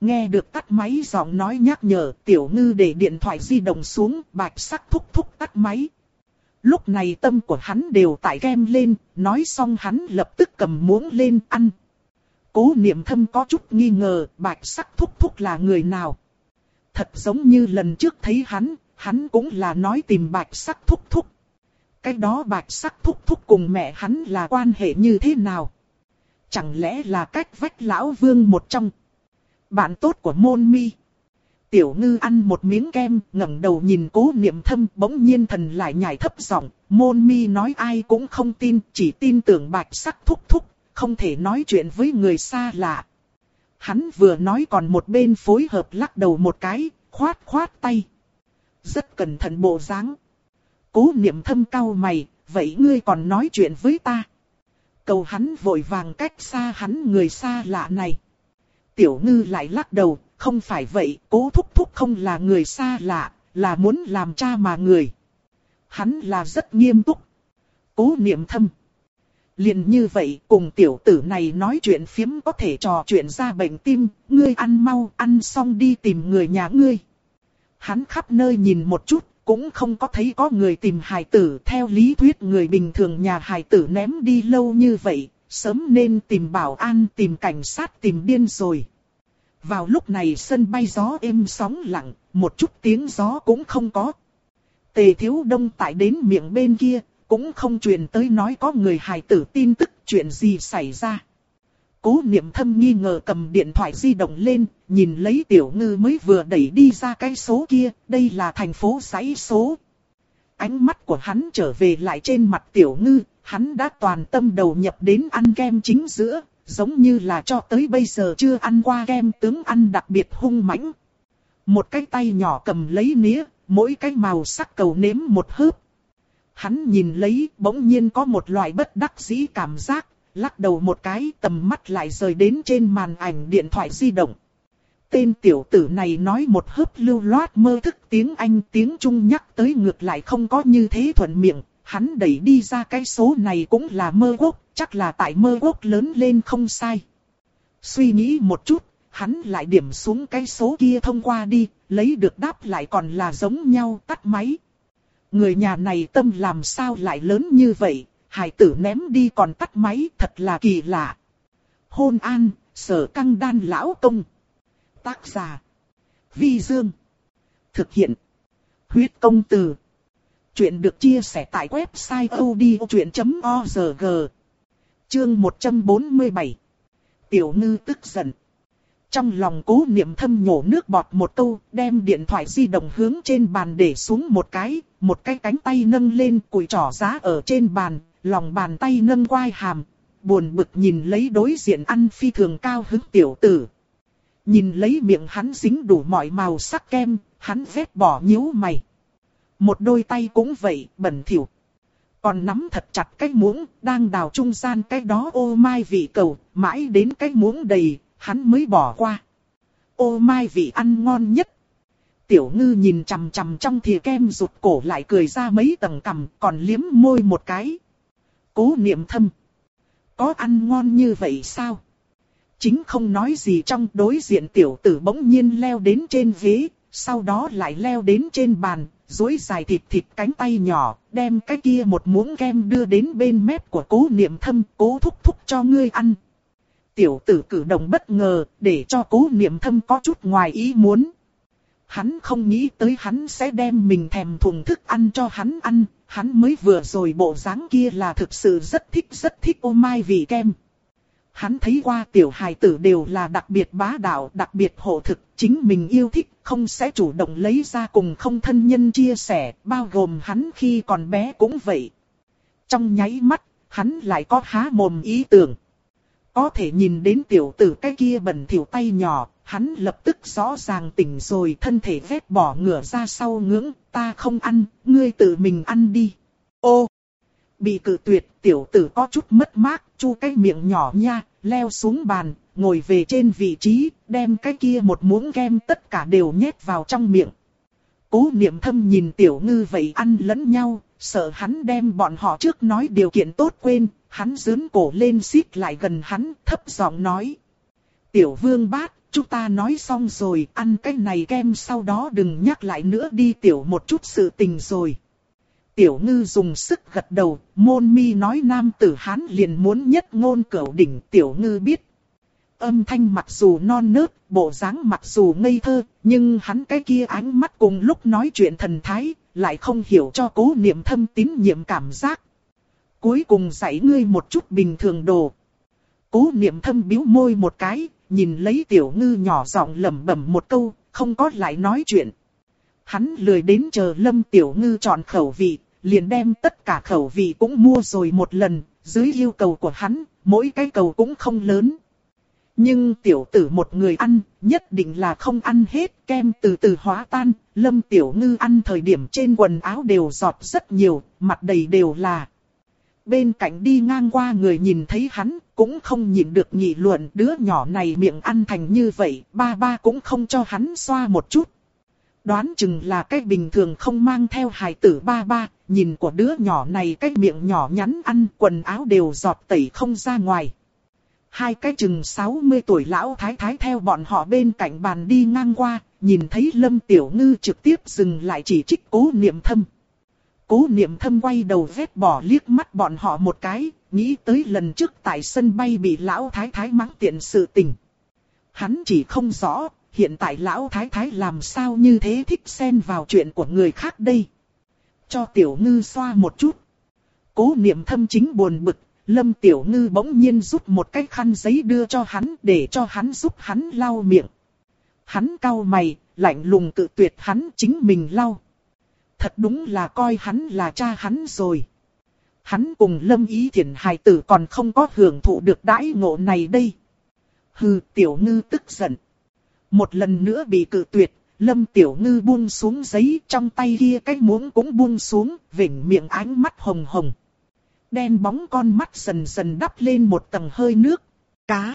Nghe được tắt máy giọng nói nhắc nhở, tiểu ngư để điện thoại di động xuống, bạch sắc thúc thúc tắt máy. Lúc này tâm của hắn đều tại kem lên, nói xong hắn lập tức cầm muỗng lên ăn. Cố niệm thâm có chút nghi ngờ, bạch sắc thúc thúc là người nào thật giống như lần trước thấy hắn, hắn cũng là nói tìm bạch sắc thúc thúc. Cái đó bạch sắc thúc thúc cùng mẹ hắn là quan hệ như thế nào? Chẳng lẽ là cách vách lão vương một trong? Bạn tốt của môn mi. Tiểu ngư ăn một miếng kem, ngẩng đầu nhìn cố niệm thâm, bỗng nhiên thần lại nhảy thấp giọng. Môn mi nói ai cũng không tin, chỉ tin tưởng bạch sắc thúc thúc, không thể nói chuyện với người xa lạ. Hắn vừa nói còn một bên phối hợp lắc đầu một cái, khoát khoát tay. Rất cẩn thận bộ dáng. Cố niệm thâm cao mày, vậy ngươi còn nói chuyện với ta. Cầu hắn vội vàng cách xa hắn người xa lạ này. Tiểu ngư lại lắc đầu, không phải vậy, cố thúc thúc không là người xa lạ, là muốn làm cha mà người. Hắn là rất nghiêm túc. Cố niệm thâm. Liền như vậy, cùng tiểu tử này nói chuyện phiếm có thể trò chuyện ra bệnh tim, ngươi ăn mau, ăn xong đi tìm người nhà ngươi. Hắn khắp nơi nhìn một chút, cũng không có thấy có người tìm hài tử. Theo lý thuyết người bình thường nhà hài tử ném đi lâu như vậy, sớm nên tìm bảo an, tìm cảnh sát, tìm điên rồi. Vào lúc này sân bay gió êm sóng lặng, một chút tiếng gió cũng không có. Tề thiếu đông tại đến miệng bên kia, cũng không truyền tới nói có người hài tử tin tức chuyện gì xảy ra. Cố niệm thâm nghi ngờ cầm điện thoại di động lên, nhìn lấy tiểu ngư mới vừa đẩy đi ra cái số kia, đây là thành phố giấy số. Ánh mắt của hắn trở về lại trên mặt tiểu ngư, hắn đã toàn tâm đầu nhập đến ăn kem chính giữa, giống như là cho tới bây giờ chưa ăn qua kem tướng ăn đặc biệt hung mãnh. Một cái tay nhỏ cầm lấy nĩa, mỗi cái màu sắc cầu nếm một hớp, Hắn nhìn lấy bỗng nhiên có một loại bất đắc dĩ cảm giác, lắc đầu một cái tầm mắt lại rời đến trên màn ảnh điện thoại di động. Tên tiểu tử này nói một hớp lưu loát mơ thức tiếng Anh tiếng Trung nhắc tới ngược lại không có như thế thuận miệng, hắn đẩy đi ra cái số này cũng là mơ quốc, chắc là tại mơ quốc lớn lên không sai. Suy nghĩ một chút, hắn lại điểm xuống cái số kia thông qua đi, lấy được đáp lại còn là giống nhau tắt máy. Người nhà này tâm làm sao lại lớn như vậy, hải tử ném đi còn tắt máy thật là kỳ lạ. Hôn an, sở căng đan lão công. Tác giả. Vi Dương. Thực hiện. Huyết công từ. Chuyện được chia sẻ tại website odchuyện.org. Chương 147. Tiểu ngư tức giận. Trong lòng cố niệm thâm nhổ nước bọt một câu, đem điện thoại di động hướng trên bàn để xuống một cái, một cái cánh tay nâng lên cùi trỏ giá ở trên bàn, lòng bàn tay nâng quai hàm, buồn bực nhìn lấy đối diện ăn phi thường cao hứng tiểu tử. Nhìn lấy miệng hắn dính đủ mọi màu sắc kem, hắn vết bỏ nhíu mày. Một đôi tay cũng vậy, bẩn thỉu. Còn nắm thật chặt cái muỗng, đang đào trung gian cái đó ô mai vị cầu, mãi đến cái muỗng đầy, hắn mới bỏ qua. Ô mai vị ăn ngon nhất. Tiểu ngư nhìn chằm chằm trong thìa kem rụt cổ lại cười ra mấy tầng cằm còn liếm môi một cái. Cố niệm thâm. Có ăn ngon như vậy sao? Chính không nói gì trong đối diện tiểu tử bỗng nhiên leo đến trên ghế, sau đó lại leo đến trên bàn, dối dài thịt thịt cánh tay nhỏ, đem cái kia một muỗng kem đưa đến bên mép của cố niệm thâm, cố thúc thúc cho ngươi ăn. Tiểu tử cử động bất ngờ, để cho cố niệm thâm có chút ngoài ý muốn. Hắn không nghĩ tới hắn sẽ đem mình thèm thùng thức ăn cho hắn ăn, hắn mới vừa rồi bộ dáng kia là thực sự rất thích rất thích ô mai vị kem. Hắn thấy qua tiểu hài tử đều là đặc biệt bá đạo, đặc biệt hộ thực, chính mình yêu thích, không sẽ chủ động lấy ra cùng không thân nhân chia sẻ, bao gồm hắn khi còn bé cũng vậy. Trong nháy mắt, hắn lại có há mồm ý tưởng. Có thể nhìn đến tiểu tử cái kia bẩn thỉu tay nhỏ, hắn lập tức rõ ràng tỉnh rồi thân thể vết bỏ ngửa ra sau ngưỡng, ta không ăn, ngươi tự mình ăn đi. Ô! Bị cự tuyệt, tiểu tử có chút mất mát, chu cái miệng nhỏ nha, leo xuống bàn, ngồi về trên vị trí, đem cái kia một muỗng kem tất cả đều nhét vào trong miệng. Cố niệm thâm nhìn tiểu ngư vậy ăn lẫn nhau, sợ hắn đem bọn họ trước nói điều kiện tốt quên, hắn dướn cổ lên xít lại gần hắn, thấp giọng nói. Tiểu vương bát, chúng ta nói xong rồi, ăn cái này kem sau đó đừng nhắc lại nữa đi tiểu một chút sự tình rồi. Tiểu ngư dùng sức gật đầu, môn mi nói nam tử hán liền muốn nhất ngôn cửu đỉnh tiểu ngư biết. Âm thanh mặc dù non nớt, bộ dáng mặc dù ngây thơ, nhưng hắn cái kia ánh mắt cùng lúc nói chuyện thần thái, lại không hiểu cho cố niệm thâm tín nhiệm cảm giác. Cuối cùng dạy ngươi một chút bình thường đồ. Cố niệm thâm biếu môi một cái, nhìn lấy tiểu ngư nhỏ giọng lẩm bẩm một câu, không có lại nói chuyện. Hắn lười đến chờ lâm tiểu ngư chọn khẩu vị, liền đem tất cả khẩu vị cũng mua rồi một lần, dưới yêu cầu của hắn, mỗi cái cầu cũng không lớn. Nhưng tiểu tử một người ăn, nhất định là không ăn hết kem từ từ hóa tan, lâm tiểu ngư ăn thời điểm trên quần áo đều giọt rất nhiều, mặt đầy đều là. Bên cạnh đi ngang qua người nhìn thấy hắn, cũng không nhịn được nghị luận đứa nhỏ này miệng ăn thành như vậy, ba ba cũng không cho hắn xoa một chút. Đoán chừng là cái bình thường không mang theo hài tử ba ba, nhìn của đứa nhỏ này cái miệng nhỏ nhắn ăn quần áo đều giọt tẩy không ra ngoài. Hai cái chừng 60 tuổi lão thái thái theo bọn họ bên cạnh bàn đi ngang qua, nhìn thấy Lâm Tiểu Ngư trực tiếp dừng lại chỉ trích cố niệm thâm. Cố niệm thâm quay đầu vết bỏ liếc mắt bọn họ một cái, nghĩ tới lần trước tại sân bay bị lão thái thái mắng tiện sự tình. Hắn chỉ không rõ, hiện tại lão thái thái làm sao như thế thích xen vào chuyện của người khác đây. Cho tiểu ngư xoa một chút. Cố niệm thâm chính buồn bực, lâm tiểu ngư bỗng nhiên rút một cái khăn giấy đưa cho hắn để cho hắn giúp hắn lau miệng. Hắn cau mày, lạnh lùng tự tuyệt hắn chính mình lau. Thật đúng là coi hắn là cha hắn rồi. Hắn cùng lâm ý thiền hài tử còn không có hưởng thụ được đãi ngộ này đây. Hừ, tiểu ngư tức giận. Một lần nữa bị cự tuyệt, Lâm Tiểu Ngư buông xuống giấy trong tay kia cái muỗng cũng buông xuống, vỉnh miệng ánh mắt hồng hồng. Đen bóng con mắt dần dần đắp lên một tầng hơi nước. Cá.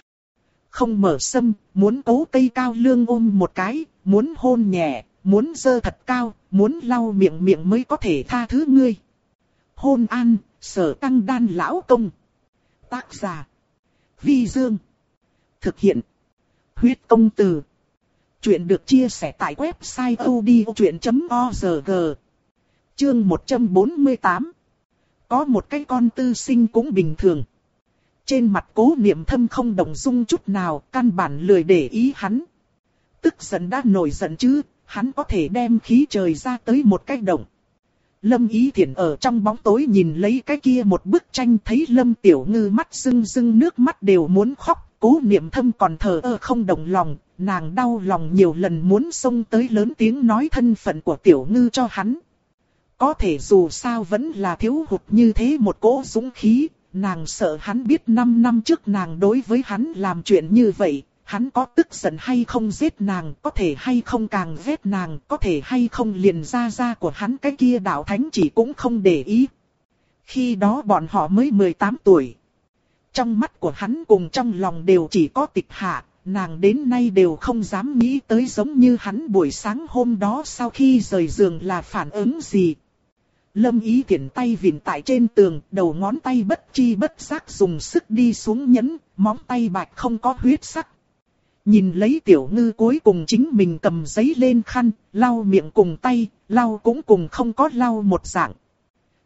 Không mở sâm, muốn cấu cây cao lương ôm một cái, muốn hôn nhẹ, muốn dơ thật cao, muốn lau miệng miệng mới có thể tha thứ ngươi. Hôn an, sở tăng đan lão công. Tác giả. Vi Dương. Thực hiện. Huyết công từ. Chuyện được chia sẻ tại website odchuyện.org Chương 148 Có một cái con tư sinh cũng bình thường. Trên mặt cố niệm thâm không đồng dung chút nào, căn bản lười để ý hắn. Tức giận đã nổi giận chứ, hắn có thể đem khí trời ra tới một cái động. Lâm Ý Thiển ở trong bóng tối nhìn lấy cái kia một bức tranh thấy Lâm Tiểu Ngư mắt rưng rưng nước mắt đều muốn khóc, cố niệm thâm còn thờ ơ không đồng lòng, nàng đau lòng nhiều lần muốn xông tới lớn tiếng nói thân phận của Tiểu Ngư cho hắn. Có thể dù sao vẫn là thiếu hụt như thế một cỗ dũng khí, nàng sợ hắn biết 5 năm trước nàng đối với hắn làm chuyện như vậy, hắn có tức giận hay không giết nàng, có thể hay không càng ghét nàng, có thể hay không liền ra ra của hắn cái kia đạo thánh chỉ cũng không để ý. Khi đó bọn họ mới 18 tuổi. Trong mắt của hắn cùng trong lòng đều chỉ có tịch hạ, nàng đến nay đều không dám nghĩ tới giống như hắn buổi sáng hôm đó sau khi rời giường là phản ứng gì. Lâm ý tiện tay vịn tại trên tường, đầu ngón tay bất chi bất giác dùng sức đi xuống nhấn, móng tay bạch không có huyết sắc. Nhìn lấy tiểu ngư cuối cùng chính mình cầm giấy lên khăn, lau miệng cùng tay, lau cũng cùng không có lau một dạng.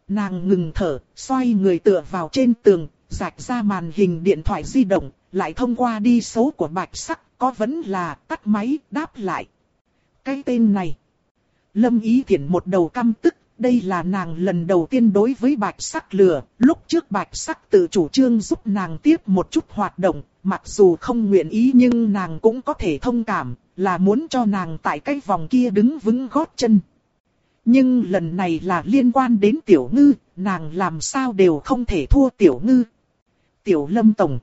Nàng ngừng thở, xoay người tựa vào trên tường, rạch ra màn hình điện thoại di động, lại thông qua đi số của bạch sắc, có vẫn là tắt máy, đáp lại. Cái tên này. Lâm Ý Thiển một đầu căm tức, đây là nàng lần đầu tiên đối với bạch sắc lừa, lúc trước bạch sắc tự chủ trương giúp nàng tiếp một chút hoạt động, mặc dù không nguyện ý nhưng nàng cũng có thể thông cảm, là muốn cho nàng tại cái vòng kia đứng vững gót chân. Nhưng lần này là liên quan đến tiểu ngư, nàng làm sao đều không thể thua tiểu ngư. Tiểu lâm tổng.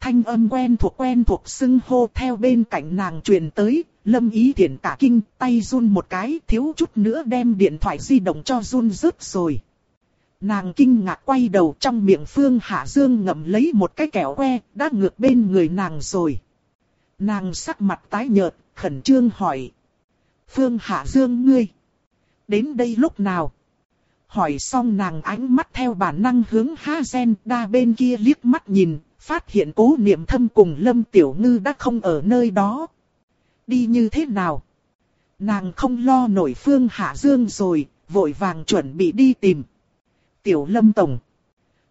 Thanh âm quen thuộc quen thuộc xưng hô theo bên cạnh nàng truyền tới, lâm ý tiện cả kinh, tay run một cái, thiếu chút nữa đem điện thoại di động cho run rớt rồi. Nàng kinh ngạc quay đầu trong miệng Phương Hạ Dương ngậm lấy một cái kẹo que, đã ngược bên người nàng rồi. Nàng sắc mặt tái nhợt, khẩn trương hỏi. Phương Hạ Dương ngươi, đến đây lúc nào? Hỏi xong nàng ánh mắt theo bản năng hướng Ha Gen đa bên kia liếc mắt nhìn, phát hiện cố niệm thâm cùng Lâm Tiểu Ngư đã không ở nơi đó. Đi như thế nào? Nàng không lo nổi Phương Hạ Dương rồi, vội vàng chuẩn bị đi tìm. Tiểu Lâm Tổng.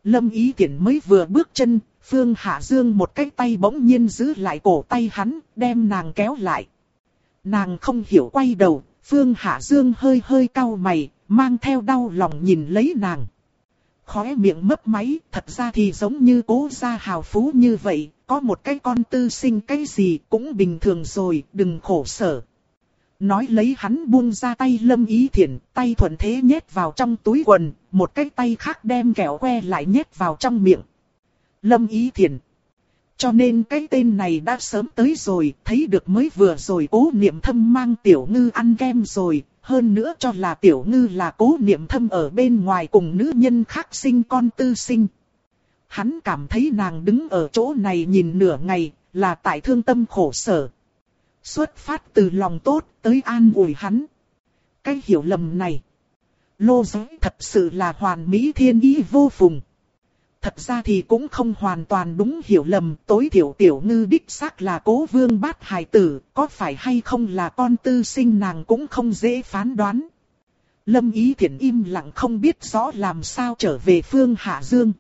Lâm Ý Tiễn mới vừa bước chân, Phương Hạ Dương một cái tay bỗng nhiên giữ lại cổ tay hắn, đem nàng kéo lại. Nàng không hiểu quay đầu, Phương Hạ Dương hơi hơi cau mày, mang theo đau lòng nhìn lấy nàng. Khóe miệng mấp máy, thật ra thì giống như cố gia hào phú như vậy, có một cái con tư sinh cái gì cũng bình thường rồi, đừng khổ sở. Nói lấy hắn buông ra tay lâm ý thiện, tay thuận thế nhét vào trong túi quần, một cái tay khác đem kẹo que lại nhét vào trong miệng. Lâm ý thiện. Cho nên cái tên này đã sớm tới rồi, thấy được mới vừa rồi cố niệm thâm mang tiểu ngư ăn kem rồi, hơn nữa cho là tiểu ngư là cố niệm thâm ở bên ngoài cùng nữ nhân khác sinh con tư sinh. Hắn cảm thấy nàng đứng ở chỗ này nhìn nửa ngày, là tại thương tâm khổ sở. Xuất phát từ lòng tốt tới an ủi hắn. Cái hiểu lầm này. Lô giới thật sự là hoàn mỹ thiên ý vô phùng. Thật ra thì cũng không hoàn toàn đúng hiểu lầm, tối thiểu tiểu ngư đích xác là cố vương bát hài tử, có phải hay không là con tư sinh nàng cũng không dễ phán đoán. Lâm Ý Thiển im lặng không biết rõ làm sao trở về Phương Hạ Dương.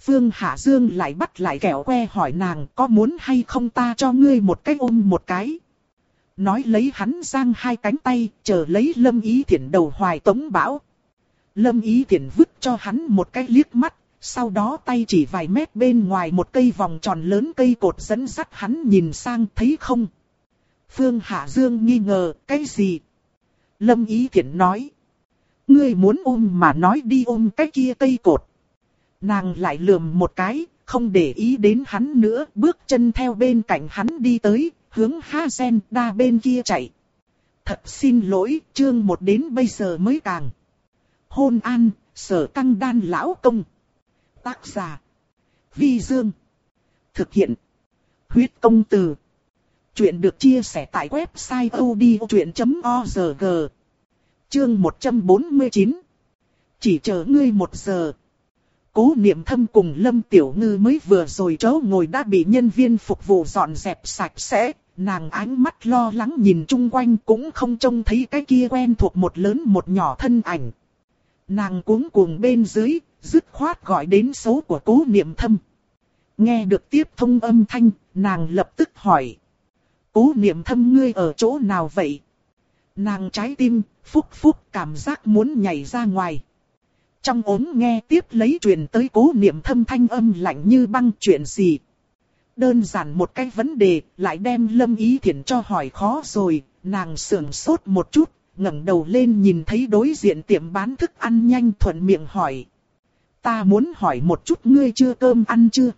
Phương Hạ Dương lại bắt lại kẹo que hỏi nàng có muốn hay không ta cho ngươi một cái ôm một cái. Nói lấy hắn giang hai cánh tay, chờ lấy Lâm Ý Thiển đầu hoài tống bão. Lâm Ý Thiển vứt cho hắn một cái liếc mắt, sau đó tay chỉ vài mét bên ngoài một cây vòng tròn lớn cây cột dẫn sắt hắn nhìn sang thấy không. Phương Hạ Dương nghi ngờ, cái gì? Lâm Ý Thiển nói. Ngươi muốn ôm mà nói đi ôm cái kia cây cột. Nàng lại lườm một cái, không để ý đến hắn nữa, bước chân theo bên cạnh hắn đi tới, hướng Ha Sen đa bên kia chạy. Thật xin lỗi, chương một đến bây giờ mới càng. Hôn an, sở căng đan lão công. Tác giả. Vi Dương. Thực hiện. Huyết công từ. Chuyện được chia sẻ tại website odchuyện.org. Chương 149. Chỉ chờ ngươi một giờ. Cố niệm thâm cùng Lâm Tiểu Ngư mới vừa rồi chỗ ngồi đã bị nhân viên phục vụ dọn dẹp sạch sẽ. Nàng ánh mắt lo lắng nhìn chung quanh cũng không trông thấy cái kia quen thuộc một lớn một nhỏ thân ảnh. Nàng cuống cuồng bên dưới, dứt khoát gọi đến số của cố niệm thâm. Nghe được tiếp thông âm thanh, nàng lập tức hỏi. Cố niệm thâm ngươi ở chỗ nào vậy? Nàng trái tim, phúc phúc cảm giác muốn nhảy ra ngoài. Trong ốm nghe tiếp lấy truyền tới cố niệm thâm thanh âm lạnh như băng chuyện gì. Đơn giản một cái vấn đề, lại đem lâm ý thiện cho hỏi khó rồi, nàng sườn sốt một chút, ngẩng đầu lên nhìn thấy đối diện tiệm bán thức ăn nhanh thuận miệng hỏi. Ta muốn hỏi một chút ngươi chưa cơm ăn chưa?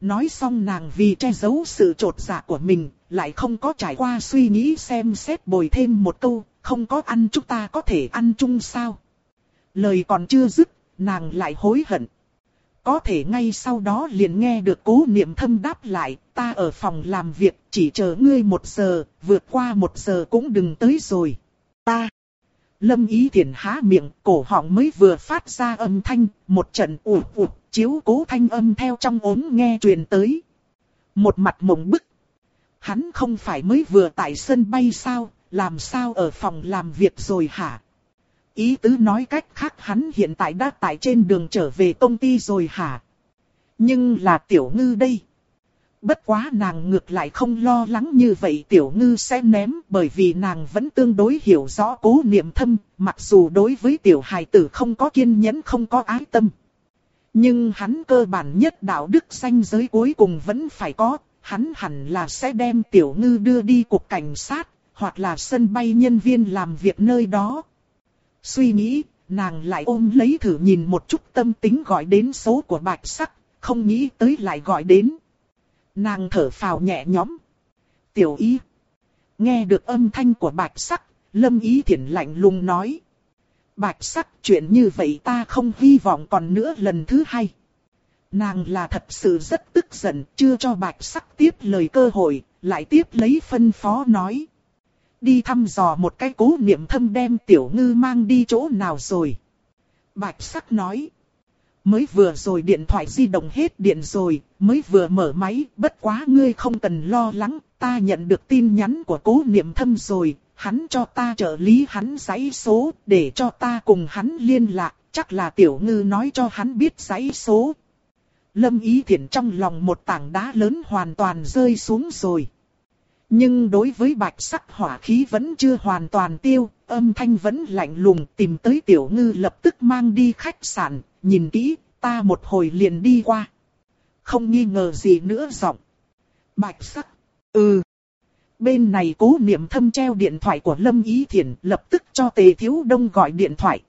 Nói xong nàng vì che giấu sự trột dạ của mình, lại không có trải qua suy nghĩ xem xét bồi thêm một câu, không có ăn chúng ta có thể ăn chung sao? Lời còn chưa dứt, nàng lại hối hận. Có thể ngay sau đó liền nghe được cố niệm thâm đáp lại, ta ở phòng làm việc, chỉ chờ ngươi một giờ, vượt qua một giờ cũng đừng tới rồi. Ta. Lâm ý thiền há miệng, cổ họng mới vừa phát ra âm thanh, một trận ủ ủ, chiếu cố thanh âm theo trong ốm nghe truyền tới. Một mặt mộng bức. Hắn không phải mới vừa tại sân bay sao, làm sao ở phòng làm việc rồi hả? Ý tứ nói cách khác hắn hiện tại đã tại trên đường trở về công ty rồi hả? Nhưng là tiểu ngư đây. Bất quá nàng ngược lại không lo lắng như vậy tiểu ngư sẽ ném bởi vì nàng vẫn tương đối hiểu rõ cố niệm thâm, mặc dù đối với tiểu hài tử không có kiên nhẫn không có ái tâm. Nhưng hắn cơ bản nhất đạo đức danh giới cuối cùng vẫn phải có, hắn hẳn là sẽ đem tiểu ngư đưa đi cục cảnh sát, hoặc là sân bay nhân viên làm việc nơi đó. Suy nghĩ, nàng lại ôm lấy thử nhìn một chút tâm tính gọi đến số của bạch sắc, không nghĩ tới lại gọi đến. Nàng thở phào nhẹ nhõm. Tiểu ý. Nghe được âm thanh của bạch sắc, lâm ý thiển lạnh lùng nói. Bạch sắc chuyện như vậy ta không hy vọng còn nữa lần thứ hai. Nàng là thật sự rất tức giận, chưa cho bạch sắc tiếp lời cơ hội, lại tiếp lấy phân phó nói. Đi thăm dò một cái cố niệm thâm đem tiểu ngư mang đi chỗ nào rồi. Bạch sắc nói. Mới vừa rồi điện thoại di động hết điện rồi, mới vừa mở máy, bất quá ngươi không cần lo lắng, ta nhận được tin nhắn của cố niệm thâm rồi, hắn cho ta trợ lý hắn giấy số, để cho ta cùng hắn liên lạc, chắc là tiểu ngư nói cho hắn biết giấy số. Lâm ý thiện trong lòng một tảng đá lớn hoàn toàn rơi xuống rồi. Nhưng đối với bạch sắc hỏa khí vẫn chưa hoàn toàn tiêu, âm thanh vẫn lạnh lùng tìm tới tiểu ngư lập tức mang đi khách sạn, nhìn kỹ, ta một hồi liền đi qua. Không nghi ngờ gì nữa giọng. Bạch sắc, ừ. Bên này cố niệm thâm treo điện thoại của Lâm Ý Thiển lập tức cho Tề Thiếu Đông gọi điện thoại.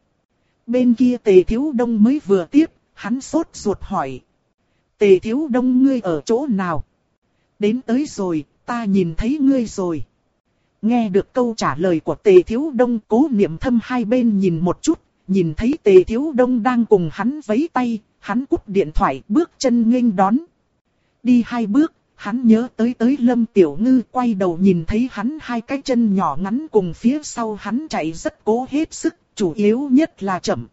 Bên kia Tề Thiếu Đông mới vừa tiếp, hắn sốt ruột hỏi. Tề Thiếu Đông ngươi ở chỗ nào? Đến tới rồi, ta nhìn thấy ngươi rồi. Nghe được câu trả lời của Tề Thiếu Đông cố niệm thâm hai bên nhìn một chút, nhìn thấy Tề Thiếu Đông đang cùng hắn vấy tay, hắn cúp điện thoại bước chân nghênh đón. Đi hai bước, hắn nhớ tới tới Lâm Tiểu Ngư quay đầu nhìn thấy hắn hai cái chân nhỏ ngắn cùng phía sau hắn chạy rất cố hết sức, chủ yếu nhất là chậm.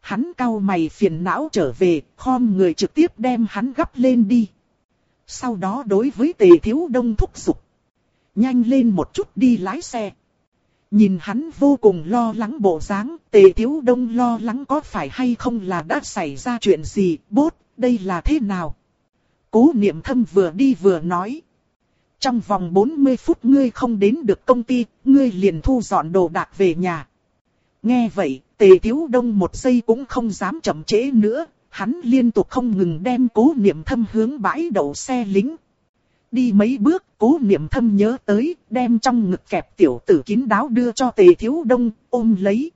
Hắn cau mày phiền não trở về, khom người trực tiếp đem hắn gấp lên đi. Sau đó đối với tề thiếu đông thúc giục. Nhanh lên một chút đi lái xe. Nhìn hắn vô cùng lo lắng bộ dáng, tề thiếu đông lo lắng có phải hay không là đã xảy ra chuyện gì, bốt, đây là thế nào? Cố niệm thâm vừa đi vừa nói. Trong vòng 40 phút ngươi không đến được công ty, ngươi liền thu dọn đồ đạc về nhà. Nghe vậy, tề thiếu đông một giây cũng không dám chậm trễ nữa, hắn liên tục không ngừng đem cố niệm thâm hướng bãi đậu xe lính. Đi mấy bước, cố niệm thâm nhớ tới, đem trong ngực kẹp tiểu tử kín đáo đưa cho tề thiếu đông, ôm lấy.